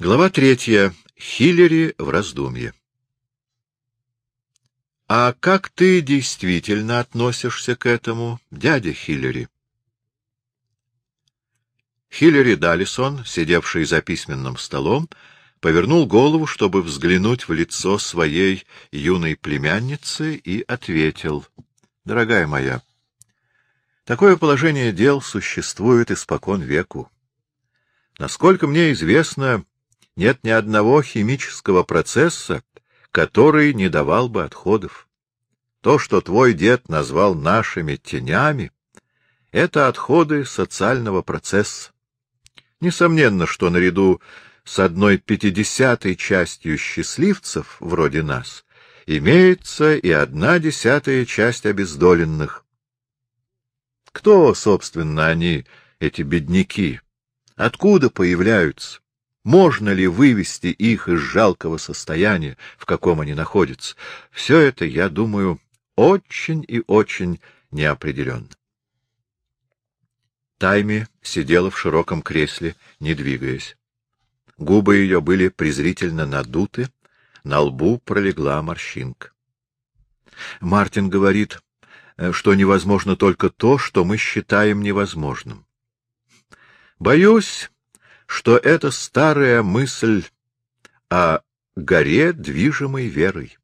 Глава третья. Хиллери в раздумье. А как ты действительно относишься к этому, дядя Хиллери? Хиллери Далисон, сидевший за письменным столом, повернул голову, чтобы взглянуть в лицо своей юной племянницы, и ответил. — Дорогая моя, такое положение дел существует испокон веку. Насколько мне известно, нет ни одного химического процесса, который не давал бы отходов. То, что твой дед назвал нашими тенями, — это отходы социального процесса. Несомненно, что наряду с одной пятидесятой частью счастливцев, вроде нас, имеется и одна десятая часть обездоленных. Кто, собственно, они, эти бедняки? Откуда появляются? Можно ли вывести их из жалкого состояния, в каком они находятся? Все это, я думаю, очень и очень неопределенно. Тайми сидела в широком кресле, не двигаясь. Губы ее были презрительно надуты, на лбу пролегла морщинка. Мартин говорит, э, что невозможно только то, что мы считаем невозможным. Боюсь, что это старая мысль о горе, движимой верой.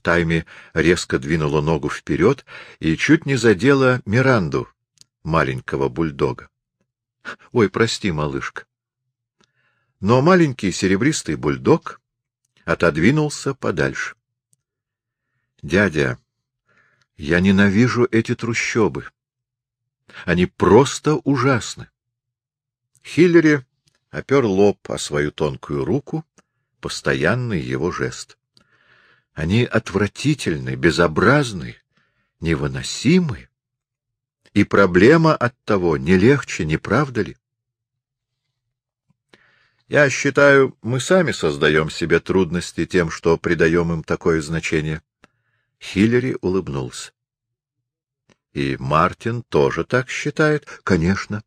Тайми резко двинула ногу вперед и чуть не задела Миранду, маленького бульдога. — Ой, прости, малышка. Но маленький серебристый бульдог отодвинулся подальше. — Дядя, я ненавижу эти трущобы. Они просто ужасны. Хиллери опер лоб о свою тонкую руку, постоянный его жест. Они отвратительны, безобразны, невыносимы. И проблема от того не легче, не правда ли? Я считаю, мы сами создаем себе трудности тем, что придаем им такое значение. Хиллери улыбнулся. И Мартин тоже так считает? Конечно.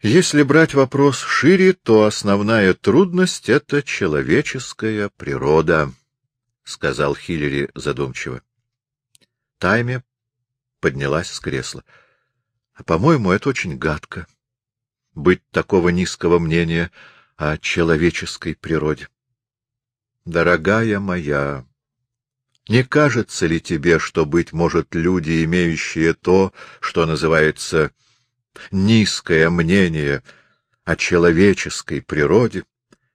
Если брать вопрос шире, то основная трудность — это человеческая природа, — сказал Хиллери задумчиво. Тайме поднялась с кресла. — По-моему, это очень гадко — быть такого низкого мнения о человеческой природе. Дорогая моя, не кажется ли тебе, что, быть может, люди, имеющие то, что называется низкое мнение о человеческой природе,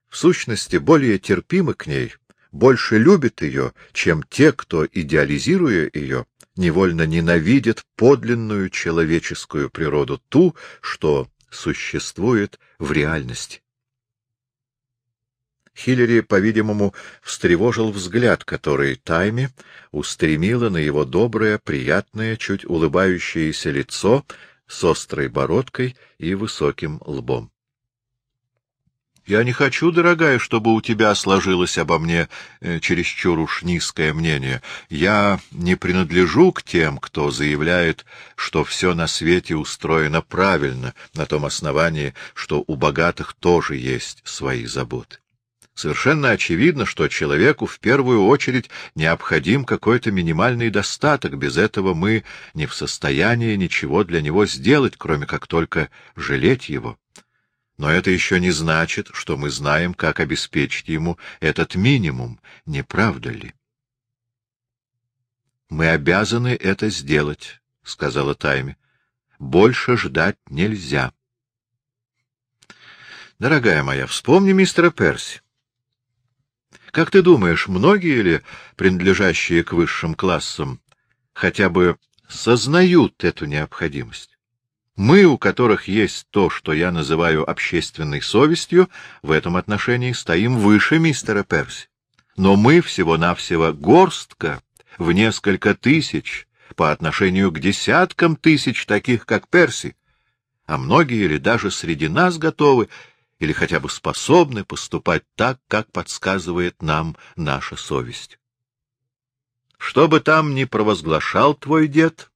в сущности более терпимы к ней, больше любят ее, чем те, кто, идеализируя ее, невольно ненавидят подлинную человеческую природу, ту, что существует в реальности. Хиллери, по-видимому, встревожил взгляд, который Тайми устремила на его доброе, приятное, чуть улыбающееся лицо с острой бородкой и высоким лбом. — Я не хочу, дорогая, чтобы у тебя сложилось обо мне э, чересчур уж низкое мнение. Я не принадлежу к тем, кто заявляет, что все на свете устроено правильно, на том основании, что у богатых тоже есть свои заботы. Совершенно очевидно, что человеку в первую очередь необходим какой-то минимальный достаток, без этого мы не в состоянии ничего для него сделать, кроме как только жалеть его. Но это еще не значит, что мы знаем, как обеспечить ему этот минимум, не правда ли? «Мы обязаны это сделать», — сказала Тайми. «Больше ждать нельзя». «Дорогая моя, вспомни мистера Перси. Как ты думаешь, многие ли, принадлежащие к высшим классам, хотя бы сознают эту необходимость? Мы, у которых есть то, что я называю общественной совестью, в этом отношении стоим выше мистера Перси. Но мы всего-навсего горстка в несколько тысяч по отношению к десяткам тысяч таких, как Перси, а многие или даже среди нас готовы или хотя бы способны поступать так, как подсказывает нам наша совесть. Что бы там ни провозглашал твой дед,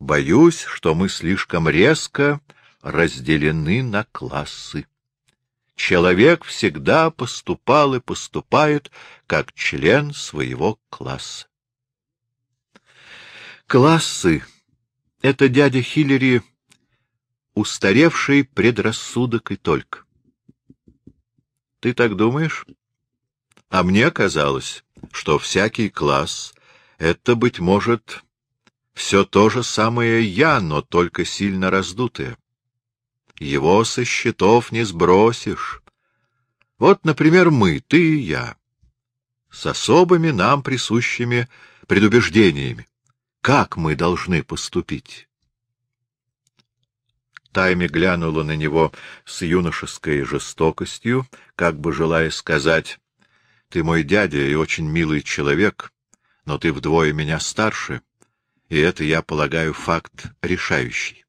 боюсь, что мы слишком резко разделены на классы. Человек всегда поступал и поступает как член своего класса. Классы — это дядя Хиллери устаревший предрассудок и только. Ты так думаешь? А мне казалось, что всякий класс — это, быть может, все то же самое «я», но только сильно раздутое. Его со счетов не сбросишь. Вот, например, мы, ты и я, с особыми нам присущими предубеждениями. Как мы должны поступить? Тайми глянула на него с юношеской жестокостью, как бы желая сказать, «Ты мой дядя и очень милый человек, но ты вдвое меня старше, и это, я полагаю, факт решающий».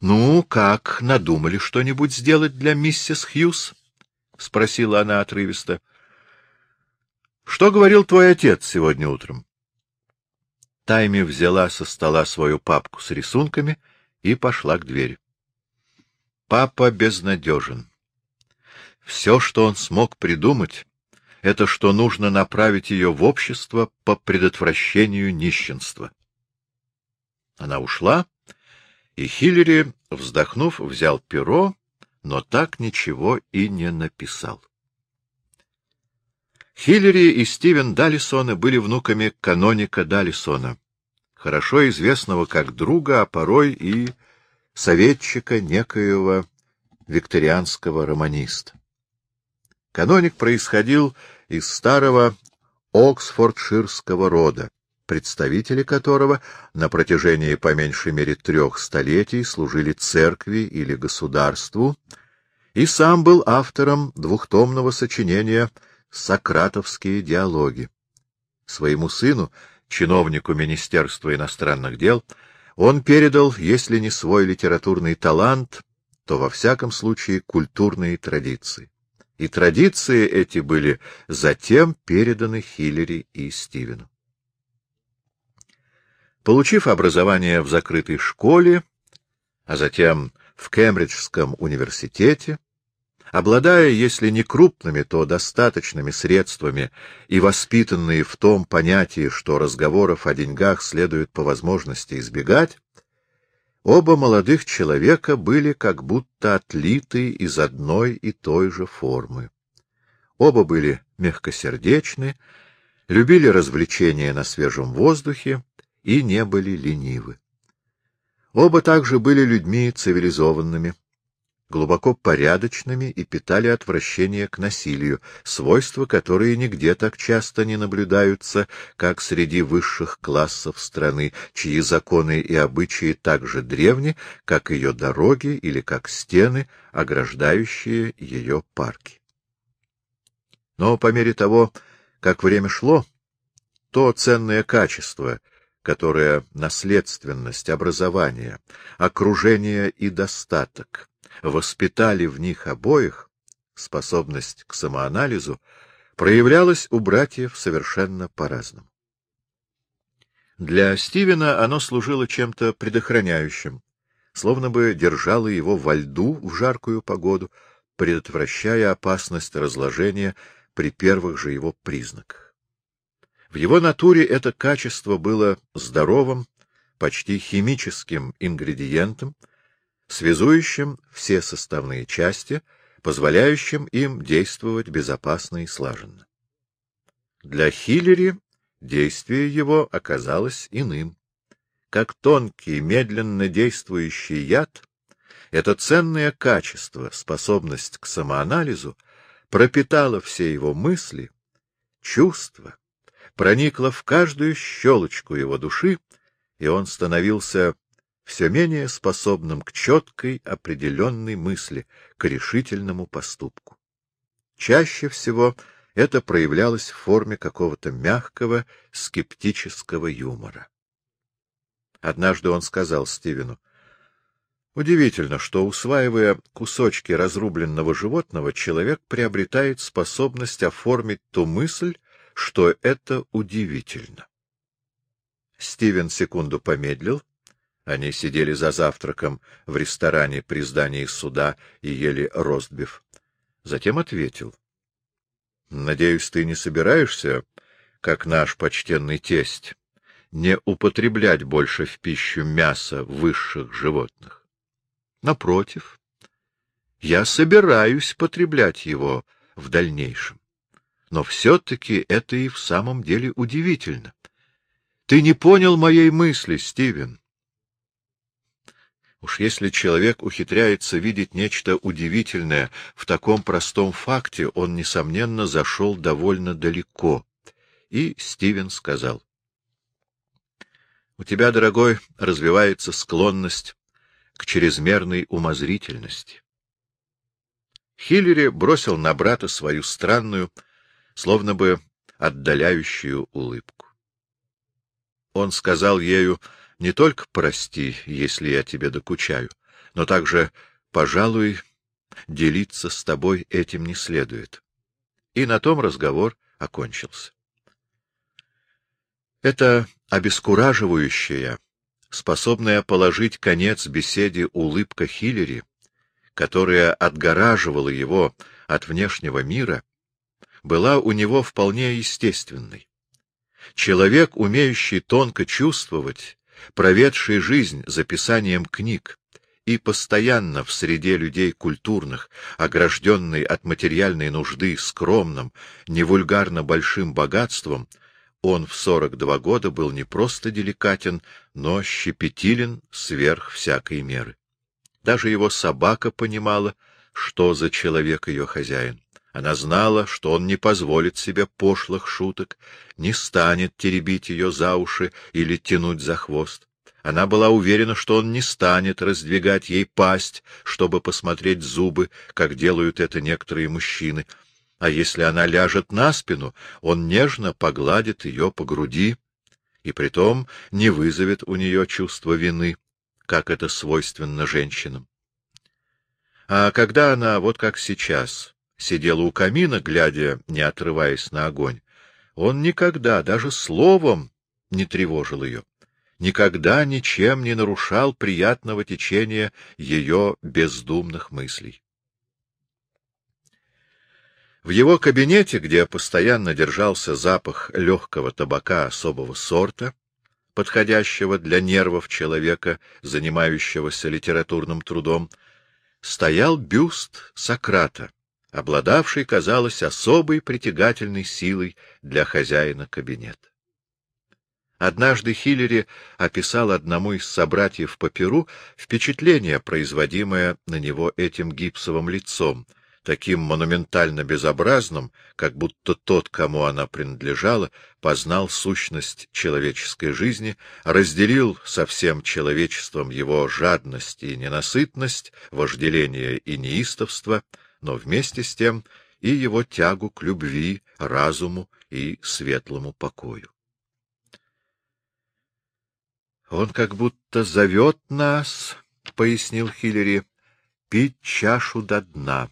«Ну, как, надумали что-нибудь сделать для миссис Хьюз?» — спросила она отрывисто. «Что говорил твой отец сегодня утром?» Тайми взяла со стола свою папку с рисунками и пошла к двери. Папа безнадежен. Все, что он смог придумать, это что нужно направить ее в общество по предотвращению нищенства. Она ушла, и Хиллери, вздохнув, взял перо, но так ничего и не написал. Хиллери и Стивен Даллисона были внуками каноника Даллисона, хорошо известного как друга, а порой и советчика некоего викторианского романиста. Каноник происходил из старого оксфордширского рода, представители которого на протяжении по меньшей мере трех столетий служили церкви или государству, и сам был автором двухтомного сочинения «Сократовские диалоги». Своему сыну, чиновнику Министерства иностранных дел, он передал, если не свой литературный талант, то, во всяком случае, культурные традиции и традиции эти были затем переданы Хиллери и Стивену. Получив образование в закрытой школе, а затем в Кембриджском университете, обладая, если не крупными, то достаточными средствами и воспитанные в том понятии, что разговоров о деньгах следует по возможности избегать, Оба молодых человека были как будто отлиты из одной и той же формы. Оба были мягкосердечны, любили развлечения на свежем воздухе и не были ленивы. Оба также были людьми цивилизованными, глубоко порядочными и питали отвращение к насилию, свойства, которые нигде так часто не наблюдаются, как среди высших классов страны, чьи законы и обычаи так же древни, как ее дороги или как стены, ограждающие ее парки. Но по мере того, как время шло, то ценное качество, которое наследственность, образование, окружение и достаток воспитали в них обоих, способность к самоанализу, проявлялась у братьев совершенно по-разному. Для Стивена оно служило чем-то предохраняющим, словно бы держало его во льду в жаркую погоду, предотвращая опасность разложения при первых же его признаках. В его натуре это качество было здоровым, почти химическим ингредиентом, связующим все составные части, позволяющим им действовать безопасно и слаженно. Для Хиллери действие его оказалось иным. Как тонкий, медленно действующий яд, это ценное качество, способность к самоанализу, пропитало все его мысли, чувства, проникло в каждую щелочку его души, и он становился все менее способным к четкой, определенной мысли, к решительному поступку. Чаще всего это проявлялось в форме какого-то мягкого, скептического юмора. Однажды он сказал Стивену, Удивительно, что, усваивая кусочки разрубленного животного, человек приобретает способность оформить ту мысль, что это удивительно. Стивен секунду помедлил, Они сидели за завтраком в ресторане при здании суда и ели ростбиф. Затем ответил. — Надеюсь, ты не собираешься, как наш почтенный тесть, не употреблять больше в пищу мяса высших животных. Напротив, я собираюсь потреблять его в дальнейшем. Но все-таки это и в самом деле удивительно. Ты не понял моей мысли, Стивен. Уж если человек ухитряется видеть нечто удивительное в таком простом факте, он, несомненно, зашел довольно далеко. И Стивен сказал. — У тебя, дорогой, развивается склонность к чрезмерной умозрительности. Хиллери бросил на брата свою странную, словно бы отдаляющую улыбку. Он сказал ею не только «прости, если я тебе докучаю», но также «пожалуй, делиться с тобой этим не следует». И на том разговор окончился. Это обескураживающая, способная положить конец беседе улыбка Хиллери, которая отгораживала его от внешнего мира, была у него вполне естественной. Человек, умеющий тонко чувствовать, проведший жизнь за писанием книг и постоянно в среде людей культурных, огражденный от материальной нужды скромным, невульгарно большим богатством, он в сорок два года был не просто деликатен, но щепетилен сверх всякой меры. Даже его собака понимала, что за человек ее хозяин. Она знала, что он не позволит себе пошлых шуток, не станет теребить ее за уши или тянуть за хвост. Она была уверена, что он не станет раздвигать ей пасть, чтобы посмотреть зубы, как делают это некоторые мужчины. А если она ляжет на спину, он нежно погладит ее по груди, и притом не вызовет у нее чувства вины, как это свойственно женщинам. А когда она, вот как сейчас, сидела у камина, глядя, не отрываясь на огонь, он никогда, даже словом, не тревожил ее, никогда ничем не нарушал приятного течения ее бездумных мыслей. В его кабинете, где постоянно держался запах легкого табака особого сорта, подходящего для нервов человека, занимающегося литературным трудом, стоял бюст Сократа, обладавший, казалось, особой притягательной силой для хозяина кабинета. Однажды Хиллери описал одному из собратьев по перу впечатление, производимое на него этим гипсовым лицом, таким монументально безобразным, как будто тот, кому она принадлежала, познал сущность человеческой жизни, разделил со всем человечеством его жадность и ненасытность, вожделение и неистовство — но вместе с тем и его тягу к любви, разуму и светлому покою. «Он как будто зовет нас, — пояснил Хиллери, — пить чашу до дна,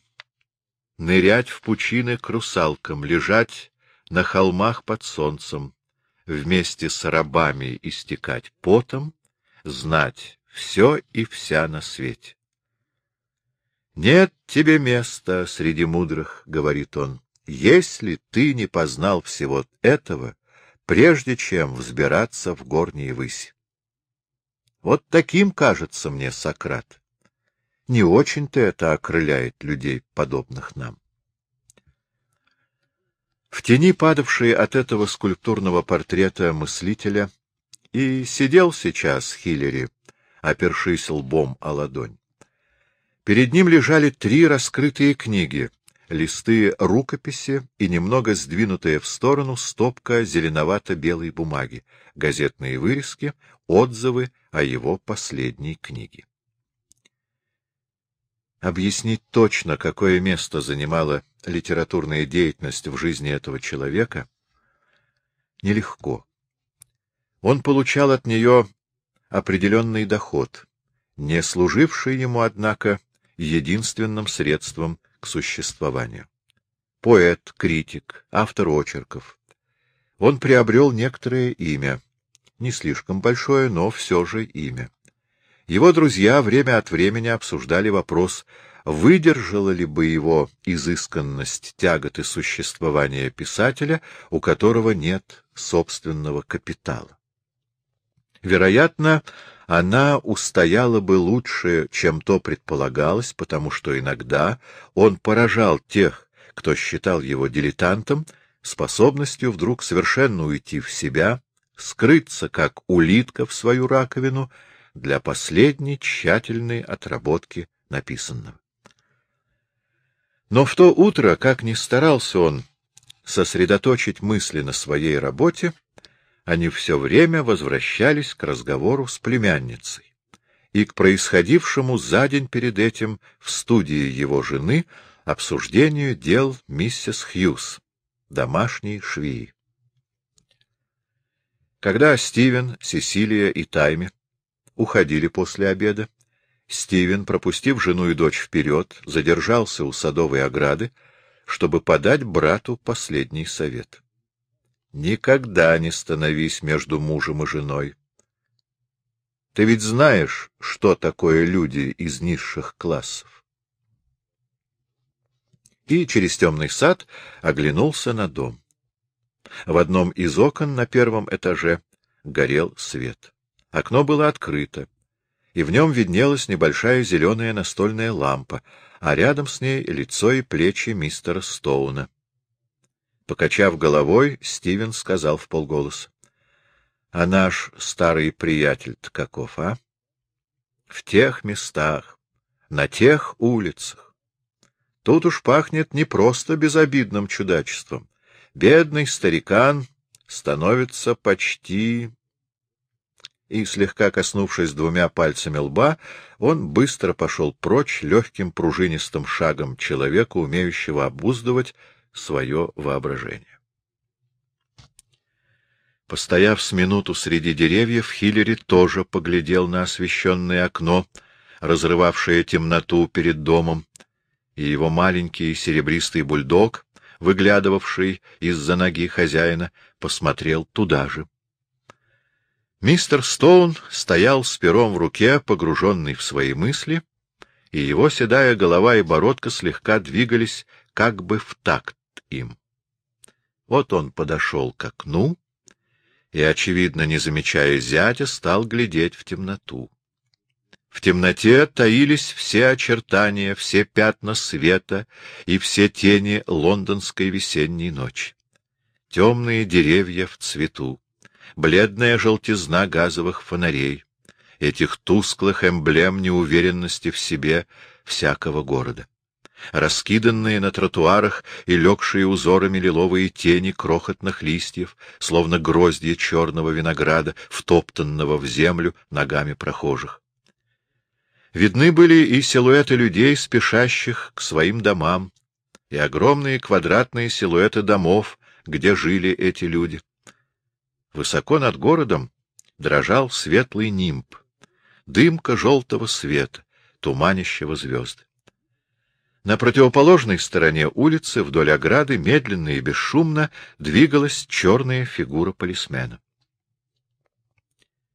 нырять в пучины к русалкам, лежать на холмах под солнцем, вместе с рабами истекать потом, знать все и вся на свете. Нет тебе места среди мудрых, — говорит он, — если ты не познал всего этого, прежде чем взбираться в горние выси. Вот таким кажется мне Сократ. Не очень-то это окрыляет людей, подобных нам. В тени, падавшей от этого скульптурного портрета мыслителя, и сидел сейчас Хиллери, опершись лбом о ладонь. Перед ним лежали три раскрытые книги, листы рукописи и немного сдвинутая в сторону стопка зеленовато-белой бумаги, газетные вырезки, отзывы о его последней книге. Объяснить точно, какое место занимала литературная деятельность в жизни этого человека, нелегко. Он получал от нее определенный доход, не служивший ему, однако, единственным средством к существованию. Поэт, критик, автор очерков. Он приобрел некоторое имя, не слишком большое, но все же имя. Его друзья время от времени обсуждали вопрос, выдержала ли бы его изысканность тяготы существования писателя, у которого нет собственного капитала. Вероятно, она устояла бы лучше, чем то предполагалось, потому что иногда он поражал тех, кто считал его дилетантом, способностью вдруг совершенно уйти в себя, скрыться, как улитка в свою раковину, для последней тщательной отработки написанного. Но в то утро, как ни старался он сосредоточить мысли на своей работе, они все время возвращались к разговору с племянницей и к происходившему за день перед этим в студии его жены обсуждению дел миссис Хьюз, домашней швеи. Когда Стивен, Сесилия и Тайми уходили после обеда, Стивен, пропустив жену и дочь вперед, задержался у садовой ограды, чтобы подать брату последний совет. Никогда не становись между мужем и женой. Ты ведь знаешь, что такое люди из низших классов. И через темный сад оглянулся на дом. В одном из окон на первом этаже горел свет. Окно было открыто и в нем виднелась небольшая зеленая настольная лампа, а рядом с ней лицо и плечи мистера Стоуна. Покачав головой, Стивен сказал в полголоса. — А наш старый приятель-то каков, а? В тех местах, на тех улицах. Тут уж пахнет не просто безобидным чудачеством. Бедный старикан становится почти и, слегка коснувшись двумя пальцами лба, он быстро пошел прочь легким пружинистым шагом человека, умеющего обуздывать свое воображение. Постояв с минуту среди деревьев, Хиллери тоже поглядел на освещенное окно, разрывавшее темноту перед домом, и его маленький серебристый бульдог, выглядывавший из-за ноги хозяина, посмотрел туда же. Мистер Стоун стоял с пером в руке, погруженный в свои мысли, и его седая голова и бородка слегка двигались как бы в такт им. Вот он подошел к окну и, очевидно, не замечая зятя, стал глядеть в темноту. В темноте таились все очертания, все пятна света и все тени лондонской весенней ночи. Темные деревья в цвету бледная желтизна газовых фонарей, этих тусклых эмблем неуверенности в себе всякого города. Раскиданные на тротуарах и легшие узорами лиловые тени крохотных листьев, словно гроздья черного винограда, втоптанного в землю ногами прохожих. Видны были и силуэты людей, спешащих к своим домам, и огромные квадратные силуэты домов, где жили эти люди. Высоко над городом дрожал светлый нимб, дымка желтого света, туманящего звезды. На противоположной стороне улицы, вдоль ограды, медленно и бесшумно двигалась черная фигура полисмена.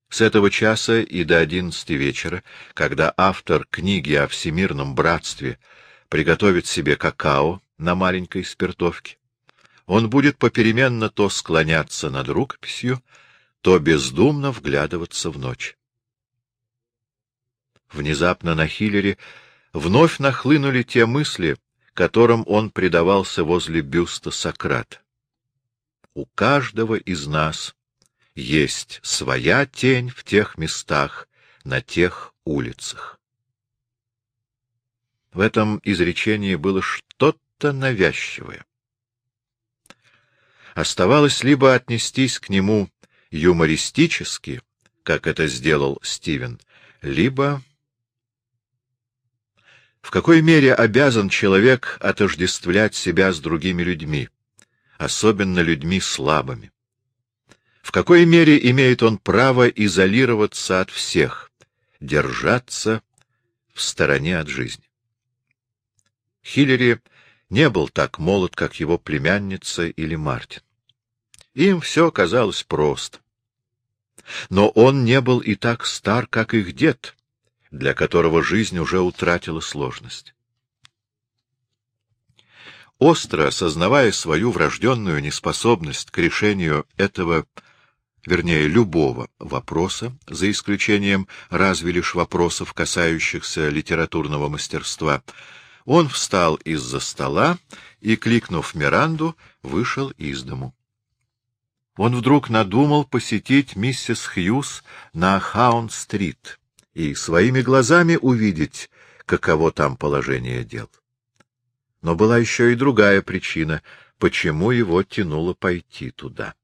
С этого часа и до одиннадцати вечера, когда автор книги о всемирном братстве приготовит себе какао на маленькой спиртовке, он будет попеременно то склоняться над рукописью, то бездумно вглядываться в ночь. Внезапно на Хиллере вновь нахлынули те мысли, которым он предавался возле бюста Сократа. У каждого из нас есть своя тень в тех местах, на тех улицах. В этом изречении было что-то навязчивое. Оставалось либо отнестись к нему юмористически, как это сделал Стивен, либо... В какой мере обязан человек отождествлять себя с другими людьми, особенно людьми слабыми? В какой мере имеет он право изолироваться от всех, держаться в стороне от жизни? Хиллери не был так молод, как его племянница или Мартин. Им все казалось просто. Но он не был и так стар, как их дед, для которого жизнь уже утратила сложность. Остро осознавая свою врожденную неспособность к решению этого, вернее, любого вопроса, за исключением разве лишь вопросов, касающихся литературного мастерства, он встал из-за стола и, кликнув Миранду, вышел из дому. Он вдруг надумал посетить миссис Хьюз на Хаунд-стрит и своими глазами увидеть, каково там положение дел. Но была еще и другая причина, почему его тянуло пойти туда.